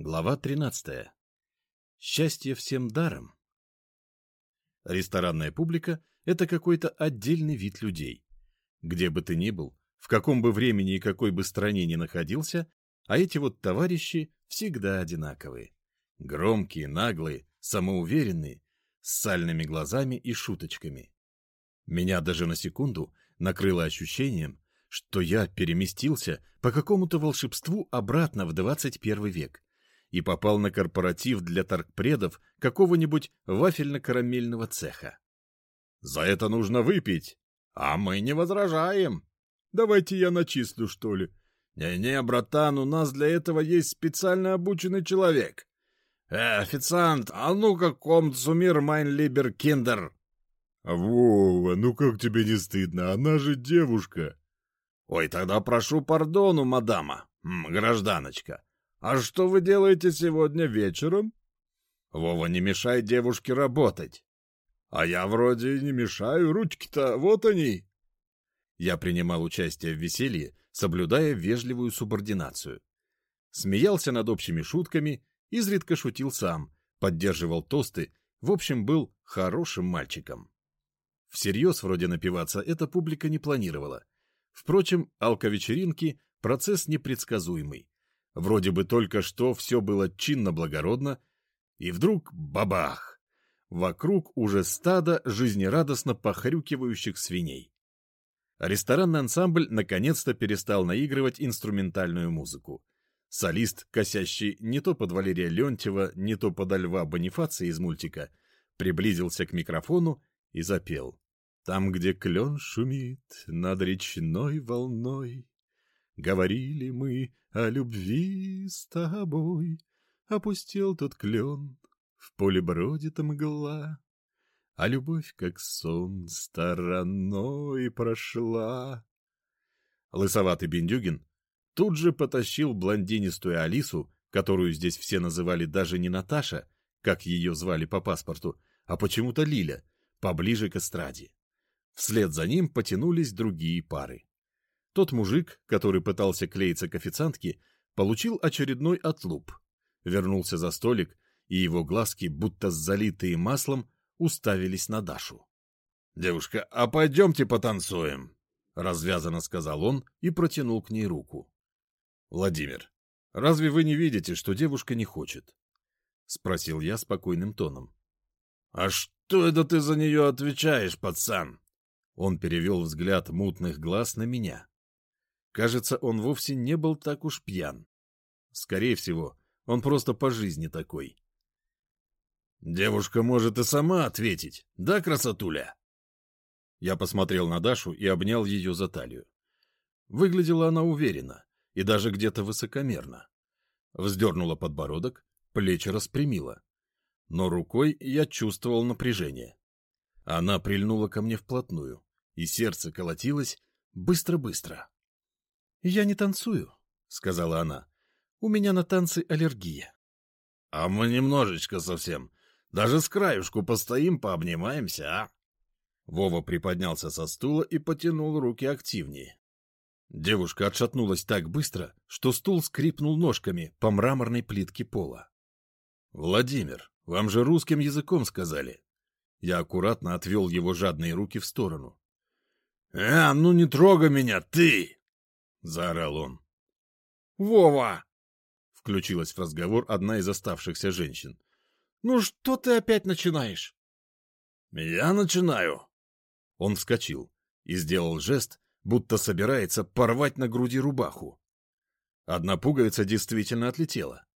Глава 13. Счастье всем даром. Ресторанная публика – это какой-то отдельный вид людей. Где бы ты ни был, в каком бы времени и какой бы стране ни находился, а эти вот товарищи всегда одинаковые. Громкие, наглые, самоуверенные, с сальными глазами и шуточками. Меня даже на секунду накрыло ощущением, что я переместился по какому-то волшебству обратно в 21 век – и попал на корпоратив для торгпредов какого-нибудь вафельно-карамельного цеха. «За это нужно выпить, а мы не возражаем. Давайте я начислю, что ли?» «Не-не, братан, у нас для этого есть специально обученный человек. Э, официант, а ну-ка, комцумир майн либер киндер!» «Вова, ну как тебе не стыдно? Она же девушка!» «Ой, тогда прошу пардону, мадама, гражданочка. «А что вы делаете сегодня вечером?» «Вова, не мешай девушке работать». «А я вроде не мешаю, ручки-то, вот они». Я принимал участие в веселье, соблюдая вежливую субординацию. Смеялся над общими шутками, изредка шутил сам, поддерживал тосты, в общем, был хорошим мальчиком. Всерьез вроде напиваться эта публика не планировала. Впрочем, алковечеринки – процесс непредсказуемый. Вроде бы только что все было чинно-благородно, и вдруг бабах! Вокруг уже стадо жизнерадостно похрюкивающих свиней. Ресторанный ансамбль наконец-то перестал наигрывать инструментальную музыку. Солист, косящий не то под Валерия Леонтьева, не то под Льва Бонифация из мультика, приблизился к микрофону и запел. «Там, где клен шумит над речной волной, говорили мы о любви с тобой. Опустел тот клен, в поле бродит мгла, А любовь, как сон, стороной прошла. Лысоватый Бендюгин тут же потащил блондинистую Алису, которую здесь все называли даже не Наташа, как ее звали по паспорту, а почему-то Лиля, поближе к эстраде. Вслед за ним потянулись другие пары. Тот мужик, который пытался клеиться к официантке, получил очередной отлуп. Вернулся за столик, и его глазки, будто залитые маслом, уставились на Дашу. «Девушка, а пойдемте потанцуем», — развязанно сказал он и протянул к ней руку. «Владимир, разве вы не видите, что девушка не хочет?» — спросил я спокойным тоном. «А что это ты за нее отвечаешь, пацан?» Он перевел взгляд мутных глаз на меня. Кажется, он вовсе не был так уж пьян. Скорее всего, он просто по жизни такой. «Девушка может и сама ответить, да, красотуля?» Я посмотрел на Дашу и обнял ее за талию. Выглядела она уверенно и даже где-то высокомерно. Вздернула подбородок, плечи распрямила. Но рукой я чувствовал напряжение. Она прильнула ко мне вплотную, и сердце колотилось быстро-быстро. «Я не танцую», — сказала она. «У меня на танцы аллергия». «А мы немножечко совсем. Даже с краюшку постоим, пообнимаемся, а?» Вова приподнялся со стула и потянул руки активнее. Девушка отшатнулась так быстро, что стул скрипнул ножками по мраморной плитке пола. «Владимир, вам же русским языком сказали». Я аккуратно отвел его жадные руки в сторону. «Э, ну не трогай меня, ты!» — заорал он. «Вова!» — включилась в разговор одна из оставшихся женщин. «Ну что ты опять начинаешь?» «Я начинаю!» Он вскочил и сделал жест, будто собирается порвать на груди рубаху. Одна пуговица действительно отлетела.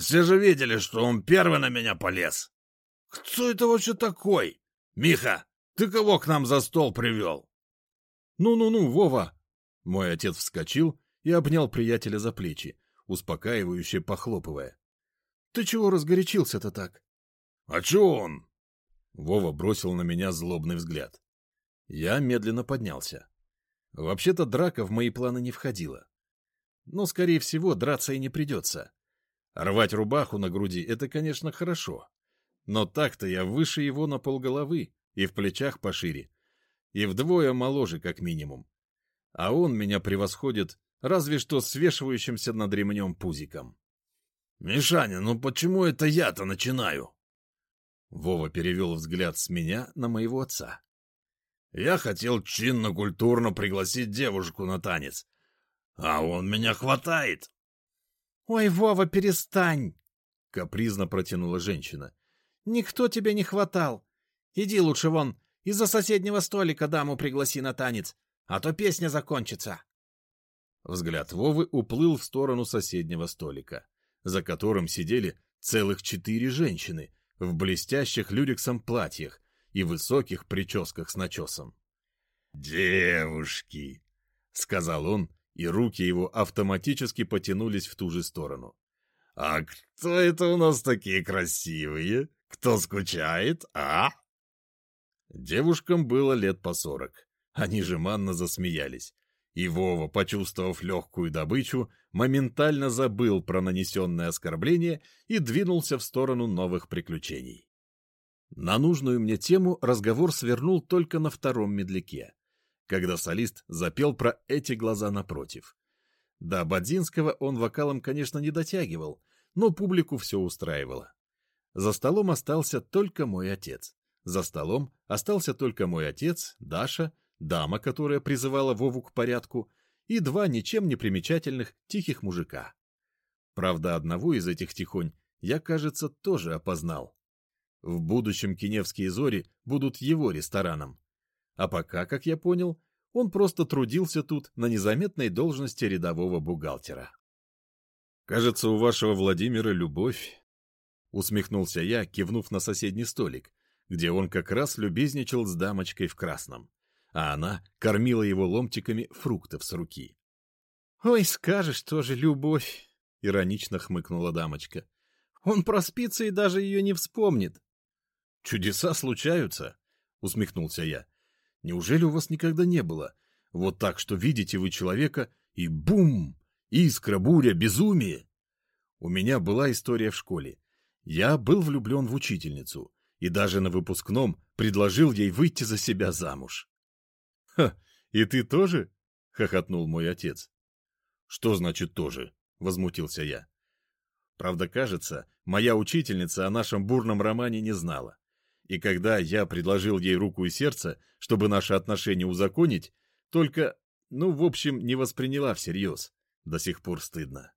«Все же видели, что он первый на меня полез! Кто это вообще такой? Миха, ты кого к нам за стол привел?» «Ну-ну-ну, Вова!» Мой отец вскочил и обнял приятеля за плечи, успокаивающе похлопывая. — Ты чего разгорячился-то так? — А чё он? Вова бросил на меня злобный взгляд. Я медленно поднялся. Вообще-то драка в мои планы не входила. Но, скорее всего, драться и не придется. Рвать рубаху на груди — это, конечно, хорошо. Но так-то я выше его на полголовы и в плечах пошире. И вдвое моложе, как минимум а он меня превосходит разве что свешивающимся над ремнем пузиком. «Мишаня, ну почему это я-то начинаю?» Вова перевел взгляд с меня на моего отца. «Я хотел чинно-культурно пригласить девушку на танец, а он меня хватает!» «Ой, Вова, перестань!» — капризно протянула женщина. «Никто тебя не хватал. Иди лучше вон, из-за соседнего столика даму пригласи на танец, а то песня закончится». Взгляд Вовы уплыл в сторону соседнего столика, за которым сидели целых четыре женщины в блестящих люрексом платьях и высоких прическах с начесом. «Девушки!» — сказал он, и руки его автоматически потянулись в ту же сторону. «А кто это у нас такие красивые? Кто скучает, а?» Девушкам было лет по сорок. Они жеманно засмеялись. И Вова, почувствовав легкую добычу, моментально забыл про нанесенное оскорбление и двинулся в сторону новых приключений. На нужную мне тему разговор свернул только на втором медляке, когда солист запел про эти глаза напротив. До Бадзинского он вокалом, конечно, не дотягивал, но публику все устраивало. За столом остался только мой отец. За столом остался только мой отец, Даша, дама, которая призывала Вову к порядку, и два ничем не примечательных тихих мужика. Правда, одного из этих тихонь я, кажется, тоже опознал. В будущем Киневские зори будут его рестораном. А пока, как я понял, он просто трудился тут на незаметной должности рядового бухгалтера. «Кажется, у вашего Владимира любовь», — усмехнулся я, кивнув на соседний столик, где он как раз любезничал с дамочкой в красном а она кормила его ломтиками фруктов с руки. «Ой, скажешь тоже, любовь!» — иронично хмыкнула дамочка. «Он проспится и даже ее не вспомнит». «Чудеса случаются», — усмехнулся я. «Неужели у вас никогда не было? Вот так, что видите вы человека, и бум! Искра, буря, безумие!» У меня была история в школе. Я был влюблен в учительницу и даже на выпускном предложил ей выйти за себя замуж. «Ха, и ты тоже?» — хохотнул мой отец. «Что значит «тоже»?» — возмутился я. Правда, кажется, моя учительница о нашем бурном романе не знала. И когда я предложил ей руку и сердце, чтобы наши отношения узаконить, только, ну, в общем, не восприняла всерьез. До сих пор стыдно.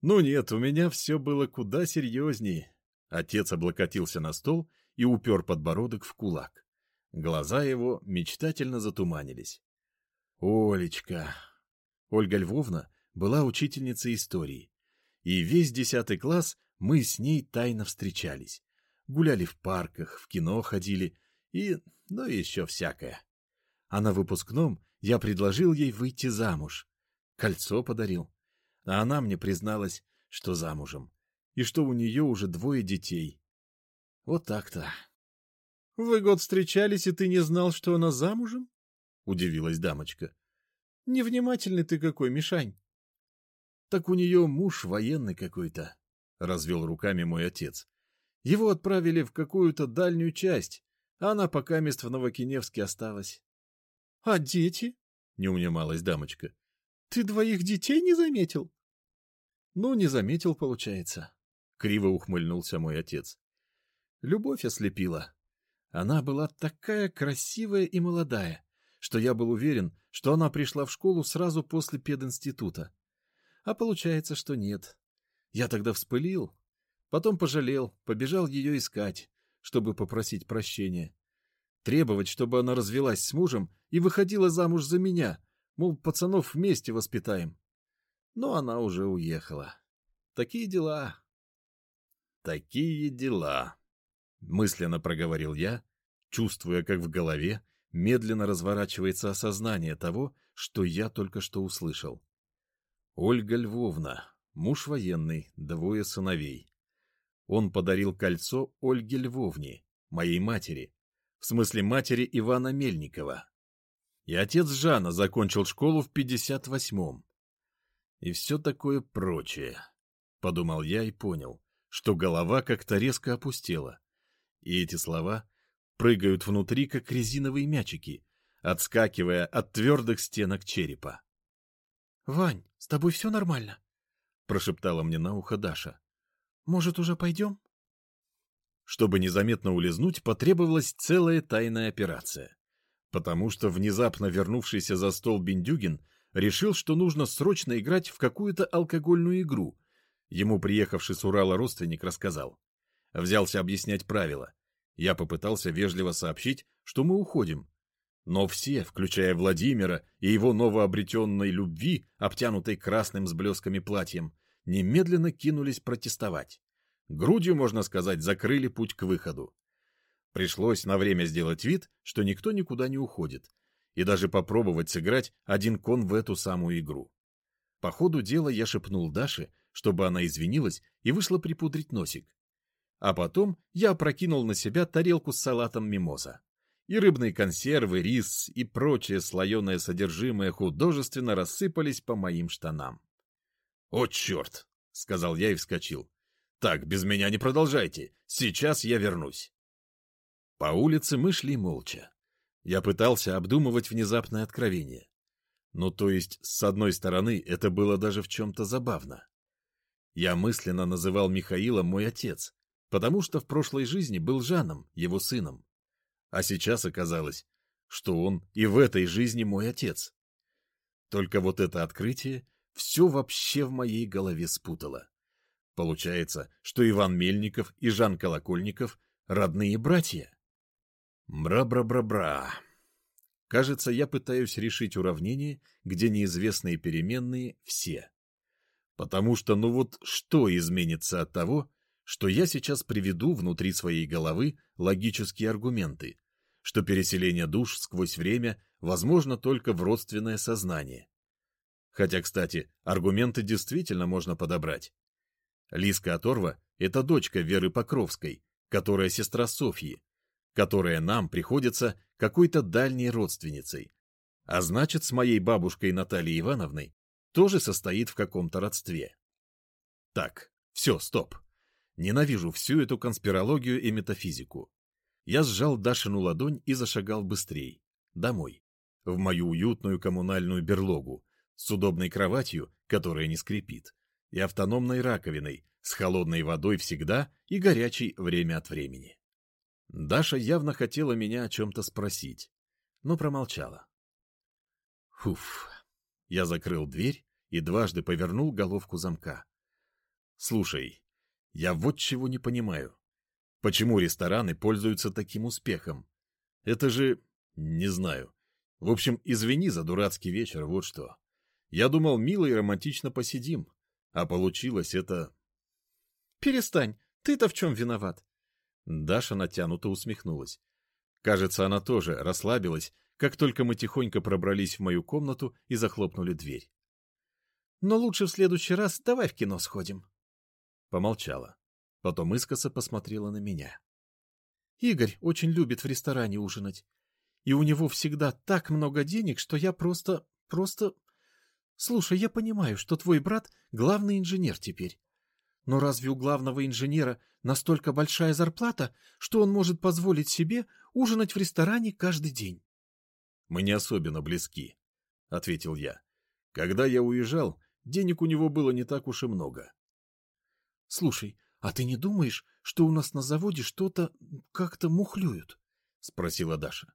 Ну нет, у меня все было куда серьезнее. Отец облокотился на стол и упер подбородок в кулак. Глаза его мечтательно затуманились. Олечка. Ольга Львовна была учительницей истории. И весь десятый класс мы с ней тайно встречались. Гуляли в парках, в кино ходили и, ну, еще всякое. А на выпускном я предложил ей выйти замуж. Кольцо подарил. А она мне призналась, что замужем. И что у нее уже двое детей. Вот так-то. — Вы год встречались, и ты не знал, что она замужем? — удивилась дамочка. — Невнимательный ты какой, Мишань. — Так у нее муж военный какой-то, — развел руками мой отец. Его отправили в какую-то дальнюю часть, а она пока мест в Новокиневске осталась. — А дети? — не унималась дамочка. — Ты двоих детей не заметил? — Ну, не заметил, получается. Криво ухмыльнулся мой отец. Любовь ослепила. Она была такая красивая и молодая, что я был уверен, что она пришла в школу сразу после пединститута. А получается, что нет. Я тогда вспылил, потом пожалел, побежал ее искать, чтобы попросить прощения. Требовать, чтобы она развелась с мужем и выходила замуж за меня, мол, пацанов вместе воспитаем. Но она уже уехала. Такие дела. Такие дела. Мысленно проговорил я, чувствуя, как в голове медленно разворачивается осознание того, что я только что услышал. Ольга Львовна, муж военный, двое сыновей. Он подарил кольцо Ольге Львовне, моей матери, в смысле матери Ивана Мельникова. И отец Жана закончил школу в 58-м. И все такое прочее. Подумал я и понял, что голова как-то резко опустела. И эти слова прыгают внутри, как резиновые мячики, отскакивая от твердых стенок черепа. — Вань, с тобой все нормально? — прошептала мне на ухо Даша. Может, уже пойдем? Чтобы незаметно улизнуть, потребовалась целая тайная операция. Потому что внезапно вернувшийся за стол Бендюгин решил, что нужно срочно играть в какую-то алкогольную игру. Ему приехавший с Урала родственник рассказал. Взялся объяснять правила. Я попытался вежливо сообщить, что мы уходим. Но все, включая Владимира и его новообретенной любви, обтянутой красным с блесками платьем, немедленно кинулись протестовать. Грудью, можно сказать, закрыли путь к выходу. Пришлось на время сделать вид, что никто никуда не уходит, и даже попробовать сыграть один кон в эту самую игру. По ходу дела я шепнул Даше, чтобы она извинилась и вышла припудрить носик. А потом я опрокинул на себя тарелку с салатом мимоза. И рыбные консервы, рис и прочее слоеное содержимое художественно рассыпались по моим штанам. «О, черт!» — сказал я и вскочил. «Так, без меня не продолжайте. Сейчас я вернусь». По улице мы шли молча. Я пытался обдумывать внезапное откровение. Ну, то есть, с одной стороны, это было даже в чем-то забавно. Я мысленно называл Михаила мой отец, потому что в прошлой жизни был Жаном, его сыном. А сейчас оказалось, что он и в этой жизни мой отец. Только вот это открытие все вообще в моей голове спутало. Получается, что Иван Мельников и Жан Колокольников — родные братья. Бра-бра-бра-бра. Кажется, я пытаюсь решить уравнение, где неизвестные переменные — все. Потому что ну вот что изменится от того, что я сейчас приведу внутри своей головы логические аргументы, что переселение душ сквозь время возможно только в родственное сознание. Хотя, кстати, аргументы действительно можно подобрать. Лиска Оторва — это дочка Веры Покровской, которая сестра Софьи, которая нам приходится какой-то дальней родственницей, а значит, с моей бабушкой Натальей Ивановной тоже состоит в каком-то родстве. Так, все, стоп. Ненавижу всю эту конспирологию и метафизику. Я сжал Дашину ладонь и зашагал быстрей. Домой. В мою уютную коммунальную берлогу. С удобной кроватью, которая не скрипит. И автономной раковиной, с холодной водой всегда и горячей время от времени. Даша явно хотела меня о чем-то спросить, но промолчала. Фуф. Я закрыл дверь и дважды повернул головку замка. Слушай, я вот чего не понимаю. Почему рестораны пользуются таким успехом? Это же... не знаю. В общем, извини за дурацкий вечер, вот что. Я думал, мило и романтично посидим. А получилось это... Перестань, ты-то в чем виноват? Даша натянуто усмехнулась. Кажется, она тоже расслабилась, как только мы тихонько пробрались в мою комнату и захлопнули дверь. Но лучше в следующий раз давай в кино сходим. Помолчала. Потом искоса посмотрела на меня. Игорь очень любит в ресторане ужинать. И у него всегда так много денег, что я просто... просто... Слушай, я понимаю, что твой брат — главный инженер теперь. Но разве у главного инженера настолько большая зарплата, что он может позволить себе ужинать в ресторане каждый день? — Мы не особенно близки, — ответил я. Когда я уезжал, денег у него было не так уж и много. Слушай, а ты не думаешь, что у нас на заводе что-то как-то мухлюют? — спросила Даша.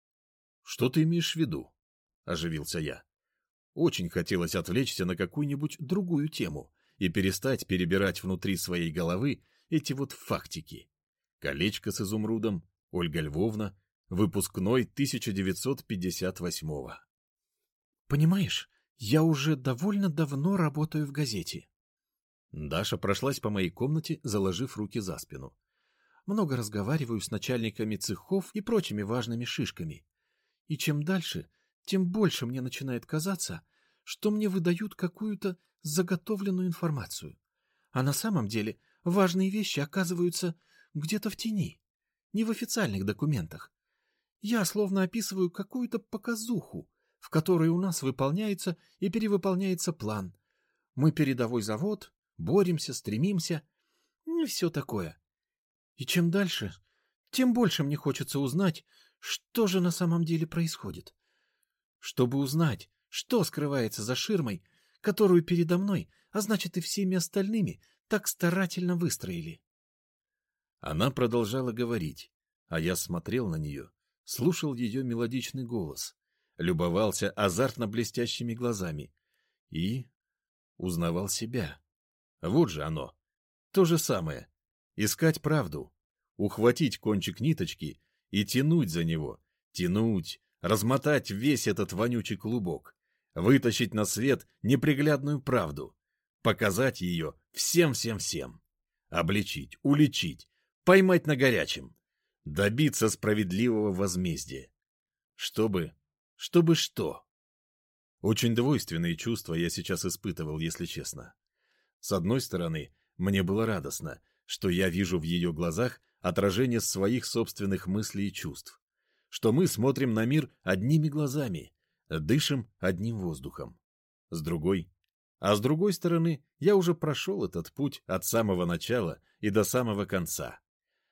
— Что ты имеешь в виду? — оживился я. Очень хотелось отвлечься на какую-нибудь другую тему и перестать перебирать внутри своей головы эти вот фактики. Колечко с изумрудом, Ольга Львовна, выпускной 1958-го. Понимаешь, я уже довольно давно работаю в газете. Даша прошлась по моей комнате, заложив руки за спину. Много разговариваю с начальниками цехов и прочими важными шишками. И чем дальше, тем больше мне начинает казаться, что мне выдают какую-то заготовленную информацию. А на самом деле важные вещи оказываются где-то в тени, не в официальных документах. Я словно описываю какую-то показуху, в которой у нас выполняется и перевыполняется план. Мы передовой завод, боремся, стремимся и все такое. И чем дальше, тем больше мне хочется узнать, что же на самом деле происходит. Чтобы узнать, что скрывается за ширмой, которую передо мной, а значит и всеми остальными, так старательно выстроили. Она продолжала говорить, а я смотрел на нее, слушал ее мелодичный голос, любовался азартно блестящими глазами и узнавал себя. Вот же оно. То же самое. Искать правду, ухватить кончик ниточки и тянуть за него, тянуть, размотать весь этот вонючий клубок, вытащить на свет неприглядную правду, показать ее всем-всем-всем, обличить, уличить, поймать на горячем, добиться справедливого возмездия. Чтобы... чтобы что? Очень двойственные чувства я сейчас испытывал, если честно. С одной стороны, мне было радостно, что я вижу в ее глазах отражение своих собственных мыслей и чувств, что мы смотрим на мир одними глазами, дышим одним воздухом. С другой, а с другой стороны, я уже прошел этот путь от самого начала и до самого конца.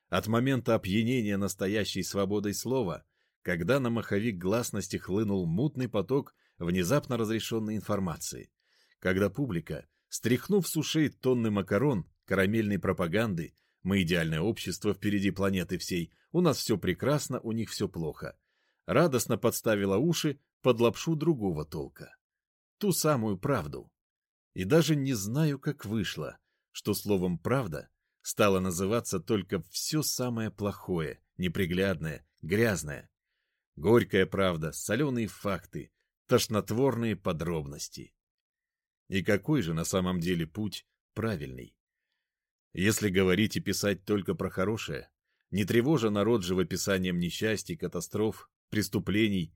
От момента опьянения настоящей свободой слова, когда на маховик гласности хлынул мутный поток внезапно разрешенной информации, когда публика, стряхнув с ушей тонны макарон, карамельной пропаганды, мы идеальное общество впереди планеты всей, у нас все прекрасно, у них все плохо, радостно подставила уши под лапшу другого толка. Ту самую правду, и даже не знаю, как вышло, что словом «правда» стало называться только все самое плохое, неприглядное, грязное. Горькая правда, соленые факты, тошнотворные подробности. И какой же на самом деле путь правильный? Если говорить и писать только про хорошее, не тревожа народ живописанием несчастий, катастроф, преступлений,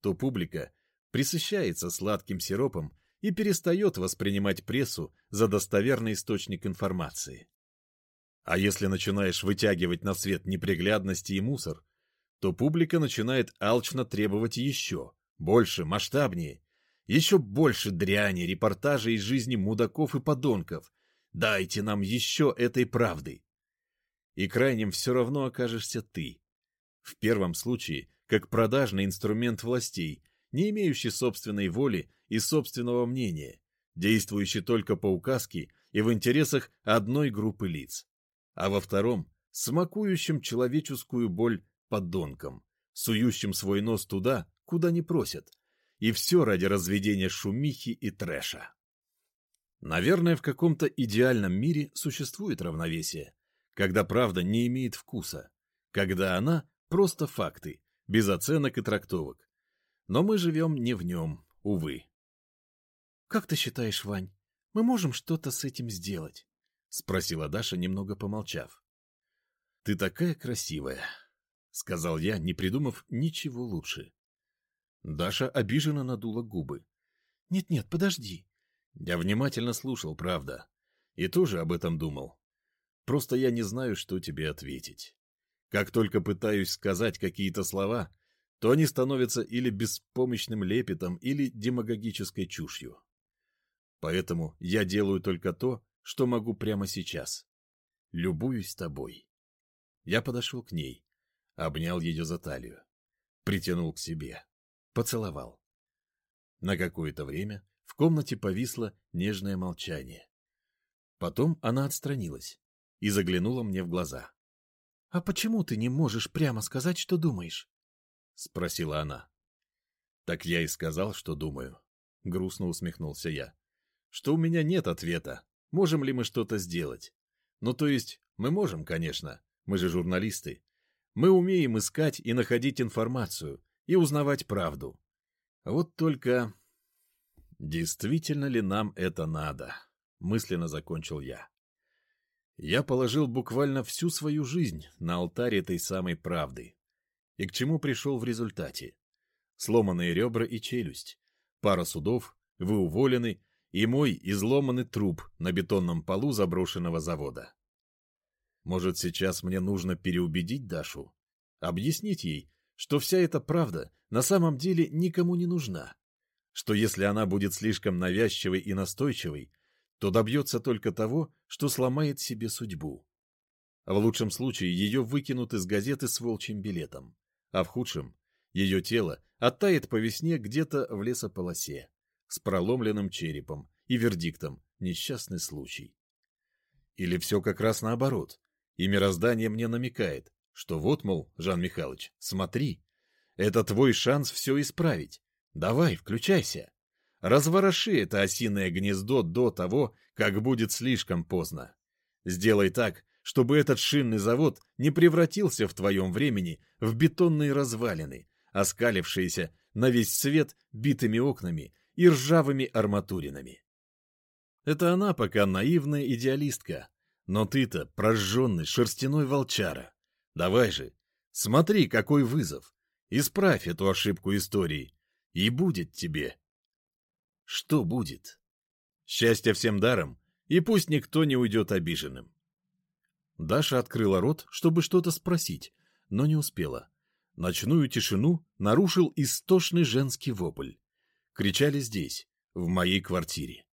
то публика присыщается сладким сиропом и перестает воспринимать прессу за достоверный источник информации. А если начинаешь вытягивать на свет неприглядности и мусор, то публика начинает алчно требовать еще, больше, масштабнее, еще больше дряни, репортажей из жизни мудаков и подонков. Дайте нам еще этой правды. И крайним все равно окажешься ты. В первом случае, как продажный инструмент властей, не имеющий собственной воли и собственного мнения, действующий только по указке и в интересах одной группы лиц, а во втором – смакующим человеческую боль подонком, сующим свой нос туда, куда не просят, и все ради разведения шумихи и трэша. Наверное, в каком-то идеальном мире существует равновесие, когда правда не имеет вкуса, когда она – просто факты, без оценок и трактовок. Но мы живем не в нем, увы. — Как ты считаешь, Вань, мы можем что-то с этим сделать? — спросила Даша, немного помолчав. — Ты такая красивая, — сказал я, не придумав ничего лучше. Даша обиженно надула губы. «Нет, — Нет-нет, подожди. Я внимательно слушал, правда, и тоже об этом думал. Просто я не знаю, что тебе ответить. Как только пытаюсь сказать какие-то слова, то они становятся или беспомощным лепетом, или демагогической чушью. Поэтому я делаю только то, что могу прямо сейчас. Любуюсь тобой. Я подошел к ней, обнял ее за талию, притянул к себе, поцеловал. На какое-то время в комнате повисло нежное молчание. Потом она отстранилась и заглянула мне в глаза. — А почему ты не можешь прямо сказать, что думаешь? — спросила она. — Так я и сказал, что думаю. Грустно усмехнулся я что у меня нет ответа, можем ли мы что-то сделать. Ну, то есть, мы можем, конечно, мы же журналисты. Мы умеем искать и находить информацию, и узнавать правду. Вот только... Действительно ли нам это надо? Мысленно закончил я. Я положил буквально всю свою жизнь на алтарь этой самой правды. И к чему пришел в результате? Сломанные ребра и челюсть, пара судов, вы уволены и мой изломанный труп на бетонном полу заброшенного завода. Может, сейчас мне нужно переубедить Дашу? Объяснить ей, что вся эта правда на самом деле никому не нужна, что если она будет слишком навязчивой и настойчивой, то добьется только того, что сломает себе судьбу. В лучшем случае ее выкинут из газеты с волчьим билетом, а в худшем ее тело оттает по весне где-то в лесополосе с проломленным черепом и вердиктом «несчастный случай». Или все как раз наоборот, и мироздание мне намекает, что вот, мол, Жан Михайлович, смотри, это твой шанс все исправить. Давай, включайся. Развороши это осиное гнездо до того, как будет слишком поздно. Сделай так, чтобы этот шинный завод не превратился в твоем времени в бетонные развалины, оскалившиеся на весь свет битыми окнами и ржавыми арматуринами. Это она пока наивная идеалистка, но ты-то прожженный шерстяной волчара. Давай же, смотри, какой вызов. Исправь эту ошибку истории, и будет тебе. Что будет? Счастье всем даром, и пусть никто не уйдет обиженным. Даша открыла рот, чтобы что-то спросить, но не успела. Ночную тишину нарушил истошный женский вопль. Кричали здесь, в моей квартире.